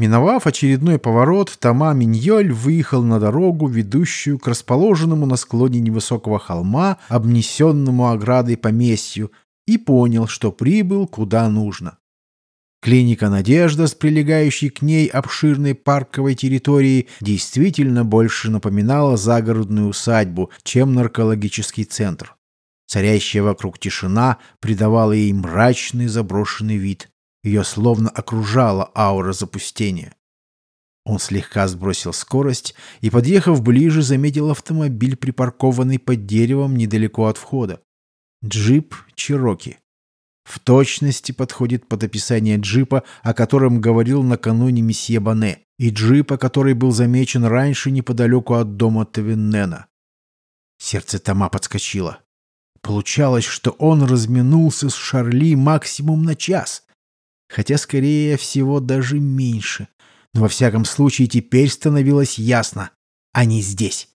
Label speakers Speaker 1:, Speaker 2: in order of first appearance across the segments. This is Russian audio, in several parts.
Speaker 1: Миновав очередной поворот, Тома Миньоль выехал на дорогу, ведущую к расположенному на склоне невысокого холма, обнесенному оградой поместью, и понял, что прибыл куда нужно. Клиника «Надежда» с прилегающей к ней обширной парковой территорией действительно больше напоминала загородную усадьбу, чем наркологический центр. Царящая вокруг тишина придавала ей мрачный заброшенный вид. Ее словно окружала аура запустения. Он слегка сбросил скорость и, подъехав ближе, заметил автомобиль, припаркованный под деревом недалеко от входа. Джип «Чироки». В точности подходит под описание джипа, о котором говорил накануне месье Бане, и джипа, который был замечен раньше неподалеку от дома Тавиннена. Сердце Тома подскочило. Получалось, что он разминулся с Шарли максимум на час. Хотя, скорее всего, даже меньше. Но во всяком случае теперь становилось ясно. Они здесь.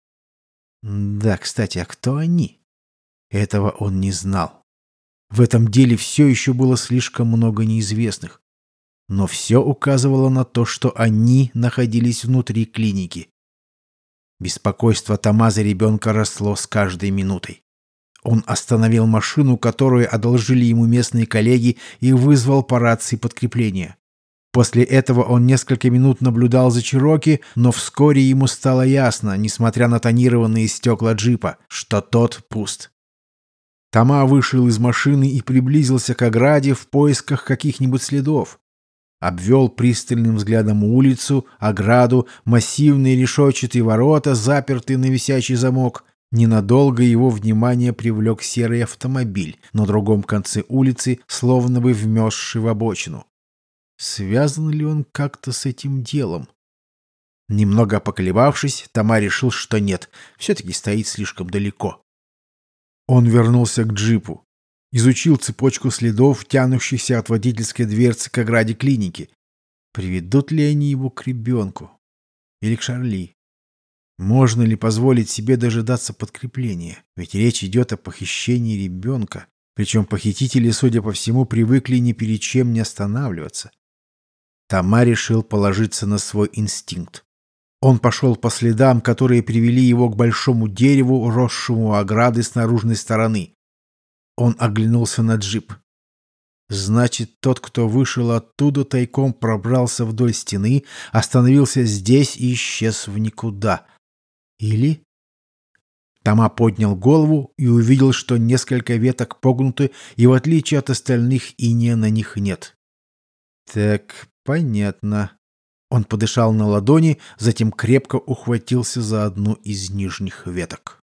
Speaker 1: Да, кстати, а кто они? Этого он не знал. В этом деле все еще было слишком много неизвестных. Но все указывало на то, что они находились внутри клиники. Беспокойство Тома за ребенка росло с каждой минутой. Он остановил машину, которую одолжили ему местные коллеги, и вызвал по рации подкрепление. После этого он несколько минут наблюдал за Чироки, но вскоре ему стало ясно, несмотря на тонированные стекла джипа, что тот пуст. Тома вышел из машины и приблизился к ограде в поисках каких-нибудь следов. Обвел пристальным взглядом улицу, ограду, массивные решетчатые ворота, запертые на висячий замок. Ненадолго его внимание привлек серый автомобиль на другом конце улицы, словно бы вмесший в обочину. Связан ли он как-то с этим делом? Немного поколебавшись, Тома решил, что нет, все-таки стоит слишком далеко. Он вернулся к джипу. Изучил цепочку следов, тянущихся от водительской дверцы к ограде клиники. Приведут ли они его к ребенку? Или к Шарли? Можно ли позволить себе дожидаться подкрепления? Ведь речь идет о похищении ребенка. Причем похитители, судя по всему, привыкли ни перед чем не останавливаться. Тома решил положиться на свой инстинкт. Он пошел по следам, которые привели его к большому дереву, росшему ограды с наружной стороны. Он оглянулся на джип. Значит, тот, кто вышел оттуда, тайком пробрался вдоль стены, остановился здесь и исчез в никуда. Или... Тома поднял голову и увидел, что несколько веток погнуты, и в отличие от остальных иния на них нет. Так, понятно. Он подышал на ладони, затем крепко ухватился за одну из нижних веток.